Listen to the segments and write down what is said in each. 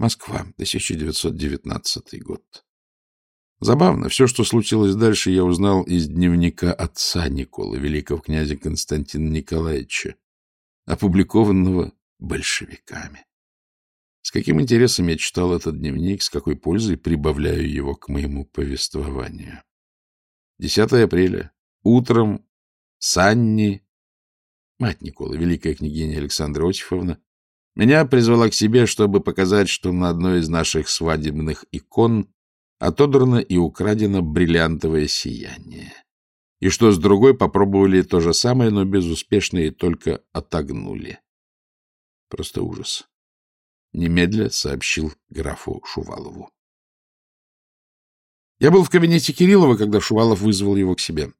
Москва, 1919 год. Забавно, все, что случилось дальше, я узнал из дневника отца Николы, великого князя Константина Николаевича, опубликованного большевиками. С каким интересом я читал этот дневник, с какой пользой прибавляю его к моему повествованию. 10 апреля. Утром Санни, мать Николы, великая княгиня Александра Осифовна, меня призвала к себе, чтобы показать, что на одной из наших свадебных икон отодрано и украдено бриллиантовое сияние. И что с другой попробовали то же самое, но безуспешно и только отогнули. Просто ужас. Немедля сообщил графу Шувалову. Я был в кабинете Кириллова, когда Шувалов вызвал его к себе.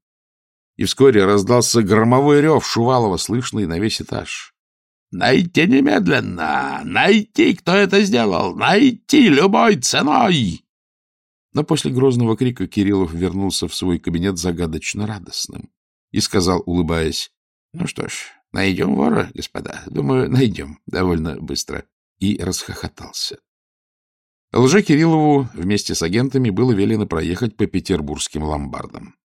И вскоре раздался громовой рев Шувалова, слышный на весь этаж. «Найти немедленно! Найти, кто это сделал! Найти любой ценой!» Но после грозного крика Кириллов вернулся в свой кабинет загадочно радостным и сказал, улыбаясь, «Ну что ж, найдем вора, господа. Думаю, найдем довольно быстро». И расхохотался. Лже Кириллову вместе с агентами было велено проехать по петербургским ломбардам.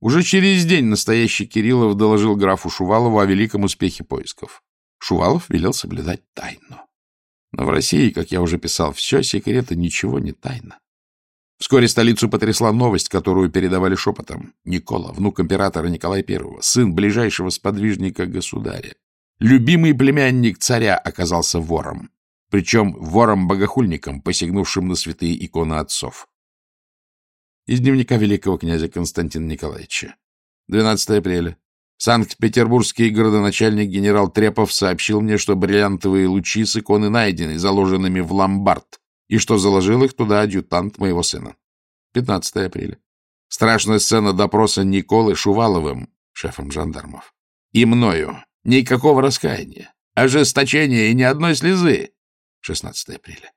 Уже через день настоящий Кириллов доложил графу Шувалову о великом успехе поисков. Шувалов велел соблюдать тайну. Но в России, как я уже писал, все секреты, ничего не тайна. Вскоре столицу потрясла новость, которую передавали шепотом. Никола, внук императора Николая I, сын ближайшего сподвижника государя, любимый племянник царя оказался вором. Причем вором-богохульником, посягнувшим на святые иконы отцов. Из дневника великого князя Константина Николаевича. 12 апреля. Санкт-Петербургский городоначальник генерал Трепов сообщил мне, что бриллиантовые лучи с иконы найдены, заложенными в ломбард, и что заложил их туда адъютант моего сына. 15 апреля. Страшная сцена допроса Николы Шуваловым, шефом жандармов, и мною. Никакого раскаяния, ожесточения и ни одной слезы. 16 апреля.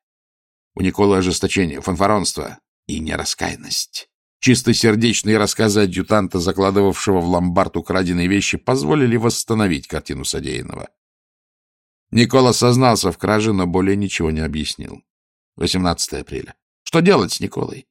У Николы ожесточение, фанфаронство и нераскаянность. Чистосердечные рассказы адъютанта, закладывавшего в ломбард украденные вещи, позволили восстановить картину содеянного. Никола сознался в краже, но более ничего не объяснил. 18 апреля. Что делать с Николой?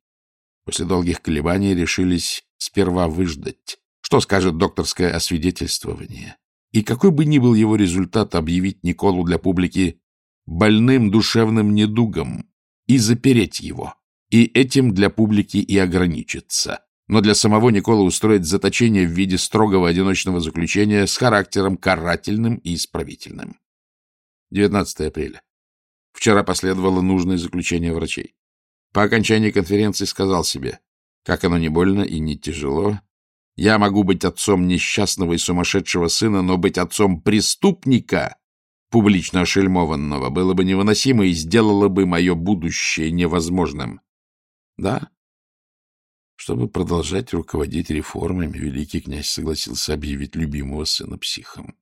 После долгих колебаний решились сперва выждать. Что скажет докторское освидетельствование? И какой бы ни был его результат, объявить Николу для публики больным душевным недугом и запереть его. И этим для публики и ограничиться. Но для самого Никола устроить заточение в виде строгого одиночного заключения с характером карательным и исправительным. 19 апреля. Вчера последовало нужное заключение врачей. По окончании конференции сказал себе, как оно не больно и не тяжело. Я могу быть отцом несчастного и сумасшедшего сына, но быть отцом преступника, публично ошельмованного, было бы невыносимо и сделало бы мое будущее невозможным. Да, чтобы продолжать руководить реформами, великий князь согласился объявить любимого сына психом.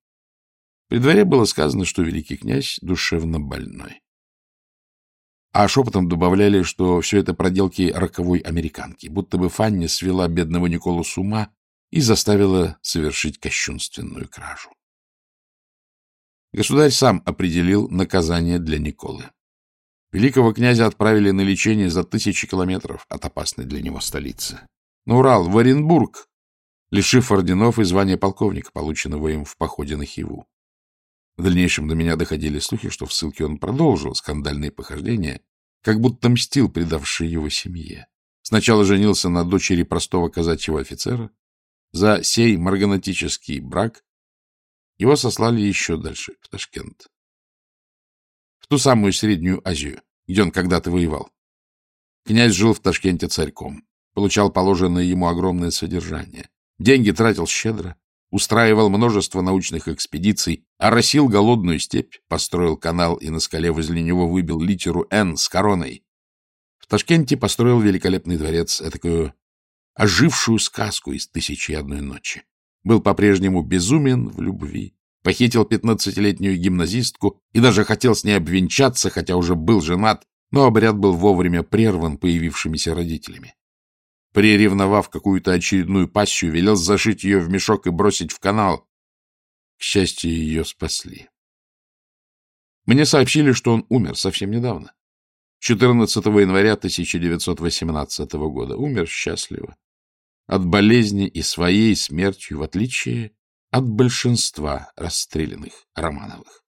При дворе было сказано, что великий князь душевно больной а шепотом добавляли, что все это проделки роковой американки, будто бы Фанни свела бедного Николу с ума и заставила совершить кощунственную кражу. Государь сам определил наказание для Николы. Великого князя отправили на лечение за тысячи километров от опасной для него столицы. На Урал, в Оренбург, лишив орденов и звания полковника, полученного им в походе на Хиву. В дальнейшем до меня доходили слухи, что в ссылке он продолжил скандальные похождения, как будто мстил предавшей его семье. Сначала женился на дочери простого казачьего офицера. За сей марганатический брак его сослали еще дальше, в Ташкент. В ту самую Среднюю Азию, где он когда-то воевал. Князь жил в Ташкенте царьком, получал положенное ему огромное содержание. Деньги тратил щедро, устраивал множество научных экспедиций, оросил голодную степь, построил канал и на скале возле него выбил литеру «Н» с короной. В Ташкенте построил великолепный дворец, такую ожившую сказку из «Тысячи и одной ночи». Был по-прежнему безумен в любви, похитил пятнадцатилетнюю гимназистку и даже хотел с ней обвенчаться, хотя уже был женат, но обряд был вовремя прерван появившимися родителями приревновав какую-то очередную пащу, велел зашить ее в мешок и бросить в канал. К счастью, ее спасли. Мне сообщили, что он умер совсем недавно. 14 января 1918 года. Умер счастливо. От болезни и своей смертью, в отличие от большинства расстрелянных Романовых.